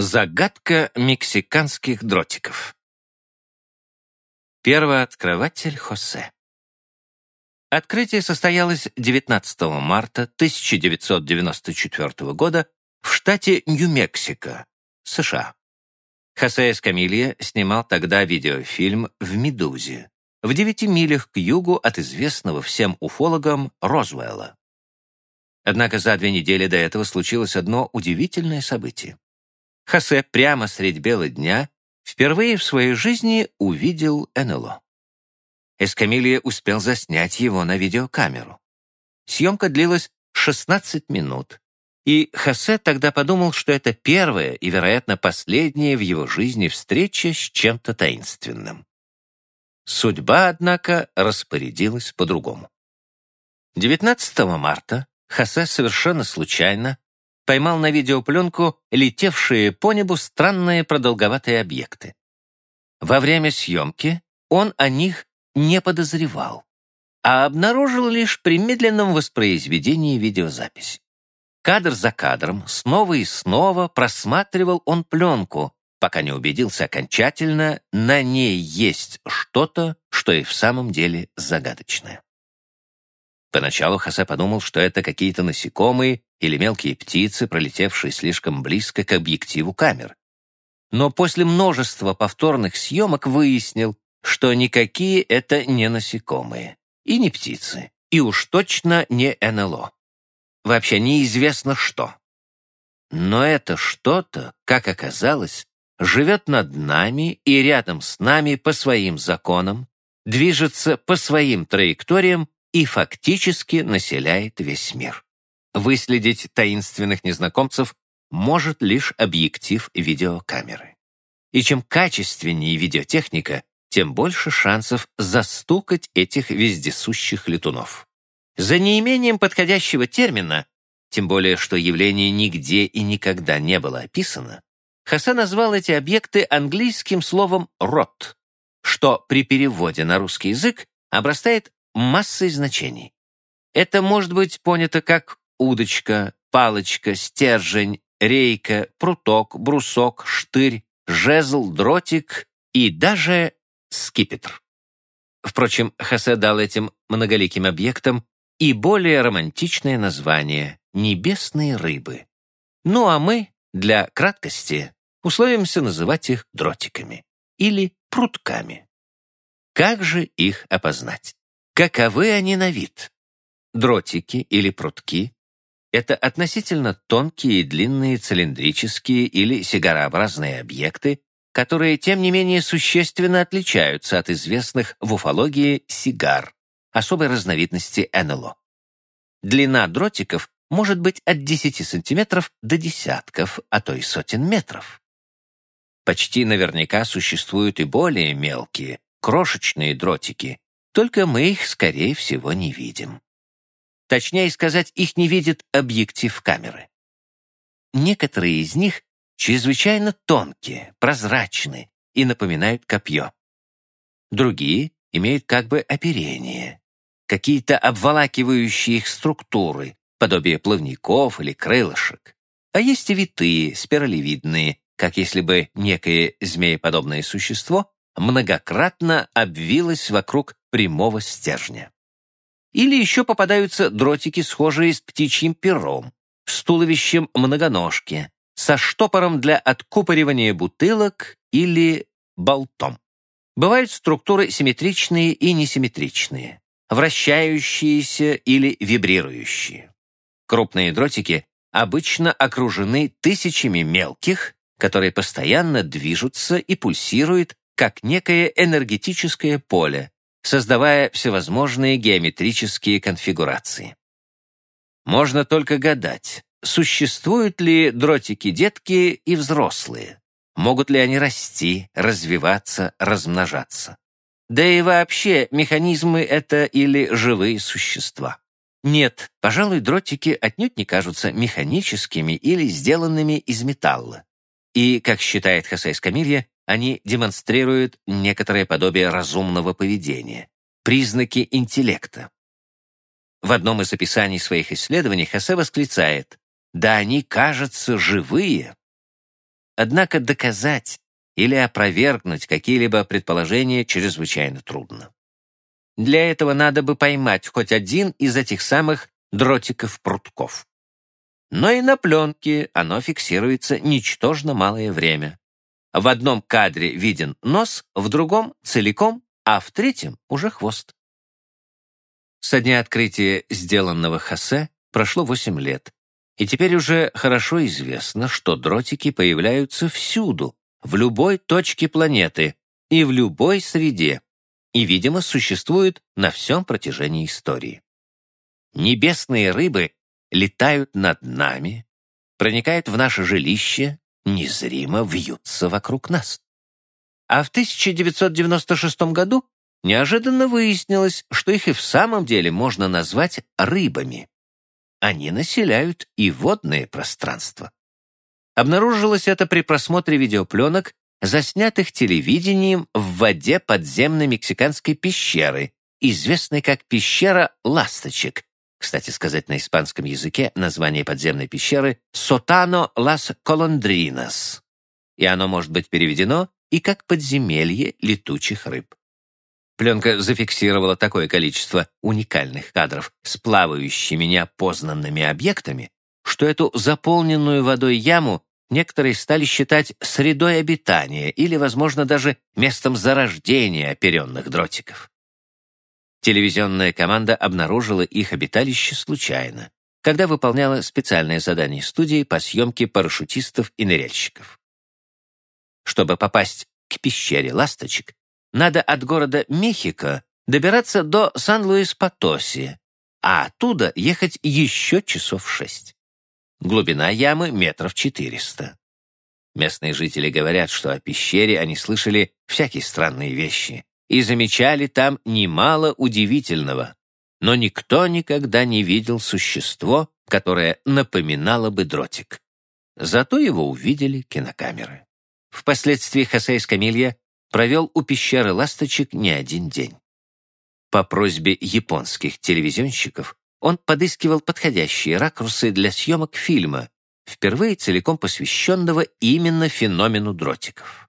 Загадка мексиканских дротиков. Первооткрыватель Хосе. Открытие состоялось 19 марта 1994 года в штате Нью-Мексико, США. Хосе Эскамилья снимал тогда видеофильм в Медузе, в девяти милях к югу от известного всем уфологам Розвелла. Однако за две недели до этого случилось одно удивительное событие. Хосе прямо средь бела дня впервые в своей жизни увидел НЛО. Эскамилья успел заснять его на видеокамеру. Съемка длилась 16 минут, и Хосе тогда подумал, что это первая и, вероятно, последняя в его жизни встреча с чем-то таинственным. Судьба, однако, распорядилась по-другому. 19 марта Хосе совершенно случайно поймал на видеопленку летевшие по небу странные продолговатые объекты. Во время съемки он о них не подозревал, а обнаружил лишь при медленном воспроизведении видеозаписи. Кадр за кадром снова и снова просматривал он пленку, пока не убедился окончательно, на ней есть что-то, что и в самом деле загадочное. Поначалу Хосе подумал, что это какие-то насекомые или мелкие птицы, пролетевшие слишком близко к объективу камер. Но после множества повторных съемок выяснил, что никакие это не насекомые и не птицы, и уж точно не НЛО. Вообще неизвестно что. Но это что-то, как оказалось, живет над нами и рядом с нами по своим законам, движется по своим траекториям и фактически населяет весь мир. Выследить таинственных незнакомцев может лишь объектив видеокамеры. И чем качественнее видеотехника, тем больше шансов застукать этих вездесущих летунов. За неимением подходящего термина, тем более что явление нигде и никогда не было описано, Хасан назвал эти объекты английским словом «рот», что при переводе на русский язык обрастает массой значений. Это может быть понято как удочка, палочка, стержень, рейка, пруток, брусок, штырь, жезл, дротик и даже скипетр. Впрочем, Хосе дал этим многоликим объектам и более романтичное название «небесные рыбы». Ну а мы, для краткости, условимся называть их дротиками или прутками. Как же их опознать? Каковы они на вид? Дротики или прутки — это относительно тонкие длинные цилиндрические или сигарообразные объекты, которые, тем не менее, существенно отличаются от известных в уфологии сигар, особой разновидности НЛО. Длина дротиков может быть от 10 сантиметров до десятков, а то и сотен метров. Почти наверняка существуют и более мелкие, крошечные дротики, только мы их, скорее всего, не видим. Точнее сказать, их не видит объектив камеры. Некоторые из них чрезвычайно тонкие, прозрачны и напоминают копье. Другие имеют как бы оперение, какие-то обволакивающие их структуры, подобие плавников или крылышек. А есть и витые, спиралевидные, как если бы некое змееподобное существо многократно обвилась вокруг прямого стержня. Или еще попадаются дротики, схожие с птичьим пером, с туловищем многоножки, со штопором для откупоривания бутылок или болтом. Бывают структуры симметричные и несимметричные, вращающиеся или вибрирующие. Крупные дротики обычно окружены тысячами мелких, которые постоянно движутся и пульсируют как некое энергетическое поле, создавая всевозможные геометрические конфигурации. Можно только гадать, существуют ли дротики-детки и взрослые, могут ли они расти, развиваться, размножаться. Да и вообще, механизмы это или живые существа. Нет, пожалуй, дротики отнюдь не кажутся механическими или сделанными из металла. И, как считает Хосе Эскамилья, они демонстрируют некоторое подобие разумного поведения, признаки интеллекта. В одном из описаний своих исследований Хосе восклицает «Да они, кажется, живые». однако доказать или опровергнуть какие-либо предположения чрезвычайно трудно. Для этого надо бы поймать хоть один из этих самых дротиков-прутков. Но и на пленке оно фиксируется ничтожно малое время. В одном кадре виден нос, в другом — целиком, а в третьем — уже хвост. Со дня открытия сделанного Хосе прошло 8 лет, и теперь уже хорошо известно, что дротики появляются всюду, в любой точке планеты и в любой среде, и, видимо, существуют на всем протяжении истории. Небесные рыбы летают над нами, проникают в наше жилище, незримо вьются вокруг нас. А в 1996 году неожиданно выяснилось, что их и в самом деле можно назвать рыбами. Они населяют и водные пространства. Обнаружилось это при просмотре видеопленок, заснятых телевидением в воде подземной мексиканской пещеры, известной как пещера ласточек. Кстати сказать, на испанском языке название подземной пещеры «Сотано лас Колондринас», и оно может быть переведено и как «подземелье летучих рыб». Пленка зафиксировала такое количество уникальных кадров с плавающими неопознанными объектами, что эту заполненную водой яму некоторые стали считать средой обитания или, возможно, даже местом зарождения оперенных дротиков. Телевизионная команда обнаружила их обиталище случайно, когда выполняла специальное задание студии по съемке парашютистов и ныряльщиков. Чтобы попасть к пещере ласточек, надо от города Мехико добираться до Сан-Луис-Потоси, а оттуда ехать еще часов шесть. Глубина ямы метров четыреста. Местные жители говорят, что о пещере они слышали всякие странные вещи и замечали там немало удивительного, но никто никогда не видел существо, которое напоминало бы дротик. Зато его увидели кинокамеры. Впоследствии Хосе Эскамилья провел у пещеры ласточек не один день. По просьбе японских телевизионщиков он подыскивал подходящие ракурсы для съемок фильма, впервые целиком посвященного именно феномену дротиков.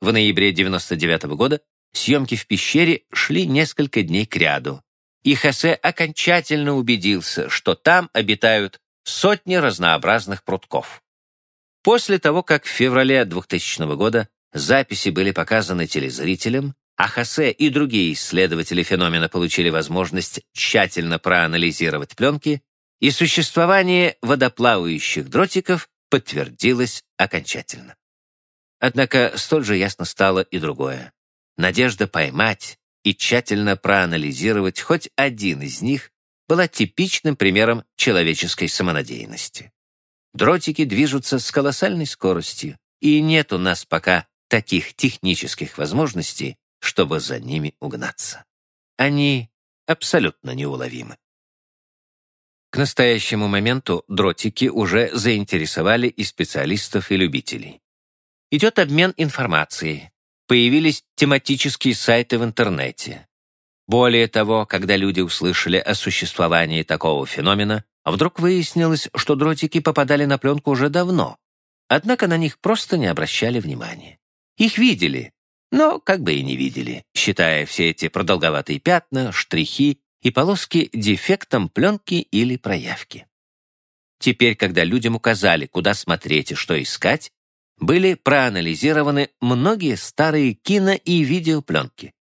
В ноябре 99 -го года съемки в пещере шли несколько дней кряду, и Хосе окончательно убедился, что там обитают сотни разнообразных прутков. После того, как в феврале 2000 года Записи были показаны телезрителям, а Хосе и другие исследователи феномена получили возможность тщательно проанализировать пленки, и существование водоплавающих дротиков подтвердилось окончательно. Однако столь же ясно стало и другое. Надежда поймать и тщательно проанализировать хоть один из них была типичным примером человеческой самонадеянности. Дротики движутся с колоссальной скоростью, и нет у нас пока таких технических возможностей, чтобы за ними угнаться. Они абсолютно неуловимы. К настоящему моменту дротики уже заинтересовали и специалистов, и любителей. Идет обмен информацией. Появились тематические сайты в интернете. Более того, когда люди услышали о существовании такого феномена, вдруг выяснилось, что дротики попадали на пленку уже давно, однако на них просто не обращали внимания. Их видели, но как бы и не видели, считая все эти продолговатые пятна, штрихи и полоски дефектом пленки или проявки. Теперь, когда людям указали, куда смотреть и что искать, были проанализированы многие старые кино- и видеопленки.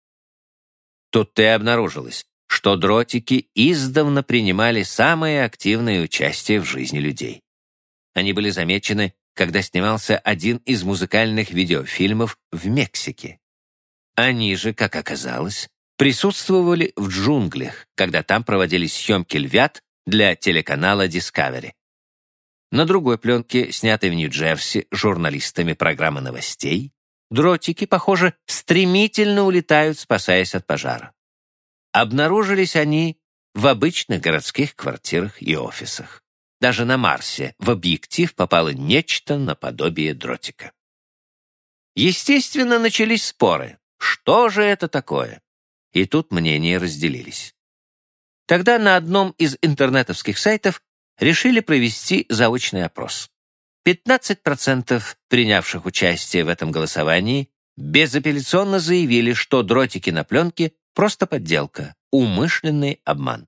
Тут-то и обнаружилось, что дротики издавна принимали самое активное участие в жизни людей. Они были замечены когда снимался один из музыкальных видеофильмов в Мексике. Они же, как оказалось, присутствовали в джунглях, когда там проводились съемки львят для телеканала Discovery. На другой пленке, снятой в Нью-Джерси журналистами программы новостей, дротики, похоже, стремительно улетают, спасаясь от пожара. Обнаружились они в обычных городских квартирах и офисах. Даже на Марсе в объектив попало нечто наподобие дротика. Естественно, начались споры. Что же это такое? И тут мнения разделились. Тогда на одном из интернетовских сайтов решили провести заочный опрос. 15% принявших участие в этом голосовании безапелляционно заявили, что дротики на пленке — просто подделка, умышленный обман.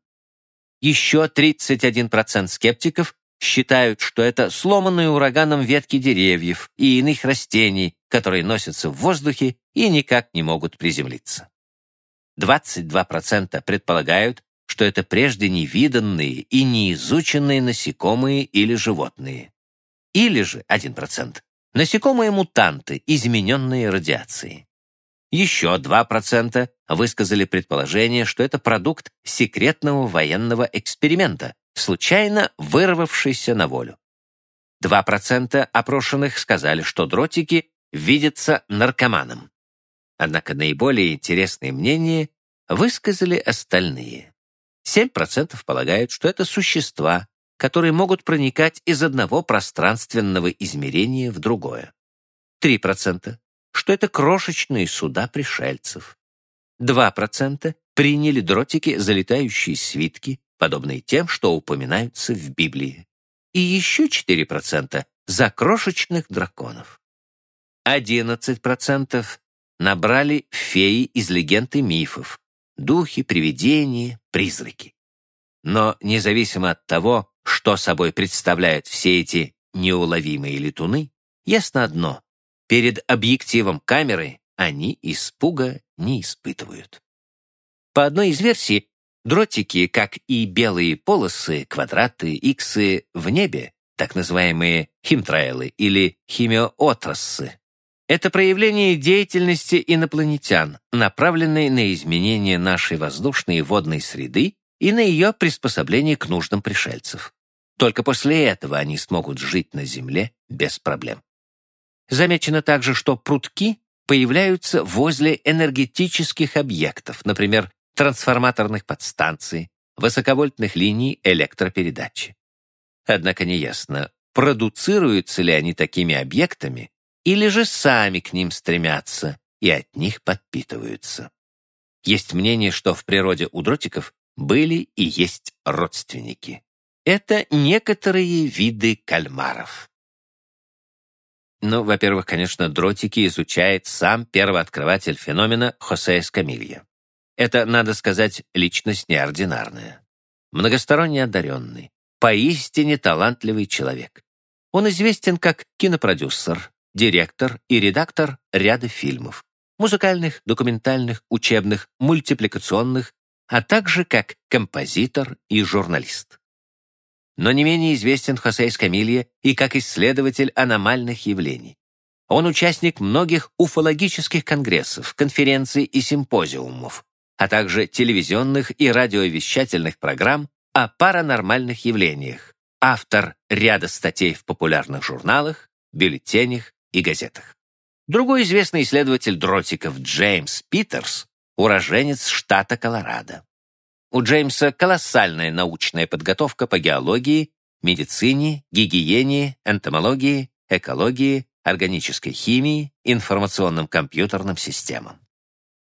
Еще 31% скептиков считают, что это сломанные ураганом ветки деревьев и иных растений, которые носятся в воздухе и никак не могут приземлиться. 22% предполагают, что это прежде невиданные и неизученные насекомые или животные. Или же 1% насекомые-мутанты, измененные радиацией. Еще 2% высказали предположение, что это продукт секретного военного эксперимента, случайно вырвавшийся на волю. 2% опрошенных сказали, что дротики видятся наркоманом. Однако наиболее интересные мнения высказали остальные. 7% полагают, что это существа, которые могут проникать из одного пространственного измерения в другое. 3% что это крошечные суда пришельцев. 2% приняли дротики за летающие свитки, подобные тем, что упоминаются в Библии. И еще 4% за крошечных драконов. 11% набрали феи из легенд и мифов, духи, привидения, призраки. Но независимо от того, что собой представляют все эти неуловимые летуны, ясно одно Перед объективом камеры они испуга не испытывают. По одной из версий, дротики, как и белые полосы, квадраты, иксы в небе, так называемые химтраэлы или химиотрассы, это проявление деятельности инопланетян, направленной на изменение нашей воздушной и водной среды и на ее приспособление к нуждам пришельцев. Только после этого они смогут жить на Земле без проблем. Замечено также, что прутки появляются возле энергетических объектов, например, трансформаторных подстанций, высоковольтных линий электропередачи. Однако неясно, продуцируются ли они такими объектами или же сами к ним стремятся и от них подпитываются. Есть мнение, что в природе у дротиков были и есть родственники. Это некоторые виды кальмаров. Ну, во-первых, конечно, дротики изучает сам первооткрыватель феномена Хосе Эскамилья. Это, надо сказать, личность неординарная. Многосторонне одаренный, поистине талантливый человек. Он известен как кинопродюсер, директор и редактор ряда фильмов, музыкальных, документальных, учебных, мультипликационных, а также как композитор и журналист но не менее известен Хосе Эскамилье и как исследователь аномальных явлений. Он участник многих уфологических конгрессов, конференций и симпозиумов, а также телевизионных и радиовещательных программ о паранормальных явлениях, автор ряда статей в популярных журналах, бюллетенях и газетах. Другой известный исследователь дротиков Джеймс Питерс, уроженец штата Колорадо. У Джеймса колоссальная научная подготовка по геологии, медицине, гигиене, энтомологии, экологии, органической химии, информационным компьютерным системам.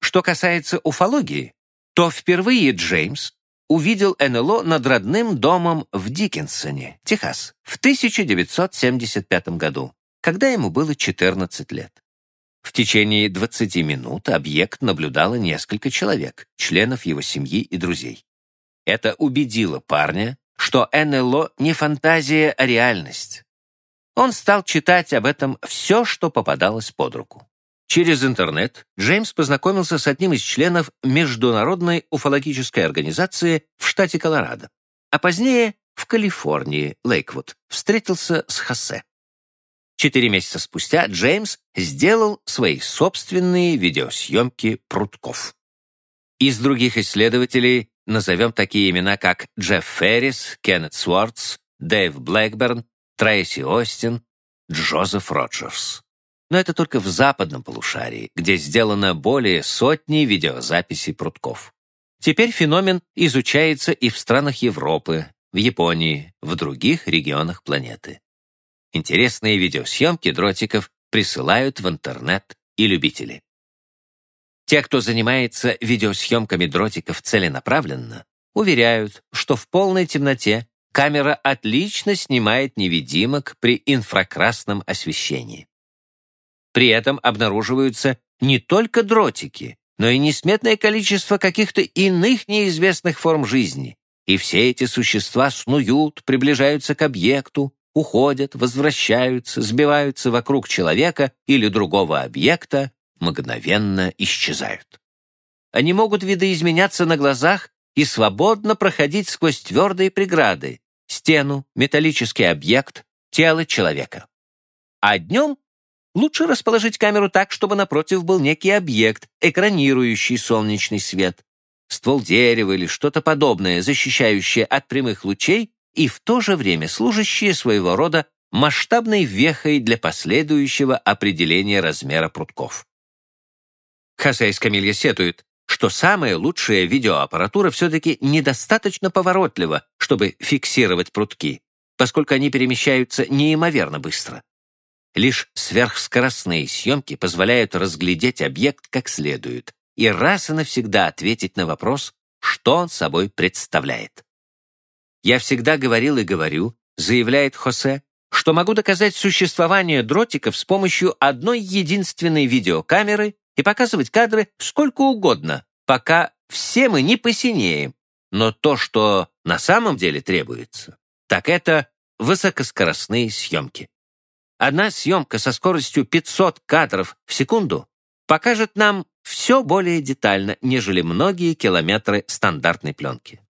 Что касается уфологии, то впервые Джеймс увидел НЛО над родным домом в Диккенсоне, Техас, в 1975 году, когда ему было 14 лет. В течение 20 минут объект наблюдало несколько человек, членов его семьи и друзей. Это убедило парня, что НЛО не фантазия, а реальность. Он стал читать об этом все, что попадалось под руку. Через интернет Джеймс познакомился с одним из членов Международной уфологической организации в штате Колорадо, а позднее в Калифорнии, Лейквуд, встретился с Хосе. Четыре месяца спустя Джеймс сделал свои собственные видеосъемки прутков. Из других исследователей назовем такие имена, как Джефф Феррис, Кеннет Свортс, Дэйв Блэкберн, Трейси Остин, Джозеф Роджерс. Но это только в западном полушарии, где сделано более сотни видеозаписей прутков. Теперь феномен изучается и в странах Европы, в Японии, в других регионах планеты. Интересные видеосъемки дротиков присылают в интернет и любители. Те, кто занимается видеосъемками дротиков целенаправленно, уверяют, что в полной темноте камера отлично снимает невидимок при инфракрасном освещении. При этом обнаруживаются не только дротики, но и несметное количество каких-то иных неизвестных форм жизни. И все эти существа снуют, приближаются к объекту, уходят, возвращаются, сбиваются вокруг человека или другого объекта, мгновенно исчезают. Они могут видоизменяться на глазах и свободно проходить сквозь твердые преграды, стену, металлический объект, тело человека. А днем лучше расположить камеру так, чтобы напротив был некий объект, экранирующий солнечный свет, ствол дерева или что-то подобное, защищающее от прямых лучей и в то же время служащее своего рода масштабной вехой для последующего определения размера прутков. Хосе Камилья сетует, что самая лучшая видеоаппаратура все-таки недостаточно поворотлива, чтобы фиксировать прутки, поскольку они перемещаются неимоверно быстро. Лишь сверхскоростные съемки позволяют разглядеть объект как следует и раз и навсегда ответить на вопрос, что он собой представляет. «Я всегда говорил и говорю», — заявляет Хосе, что могу доказать существование дротиков с помощью одной единственной видеокамеры и показывать кадры сколько угодно, пока все мы не посинеем. Но то, что на самом деле требуется, так это высокоскоростные съемки. Одна съемка со скоростью 500 кадров в секунду покажет нам все более детально, нежели многие километры стандартной пленки.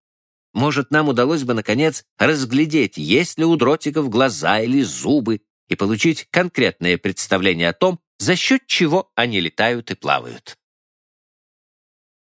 Может, нам удалось бы, наконец, разглядеть, есть ли у дротиков глаза или зубы, и получить конкретное представление о том, за счет чего они летают и плавают.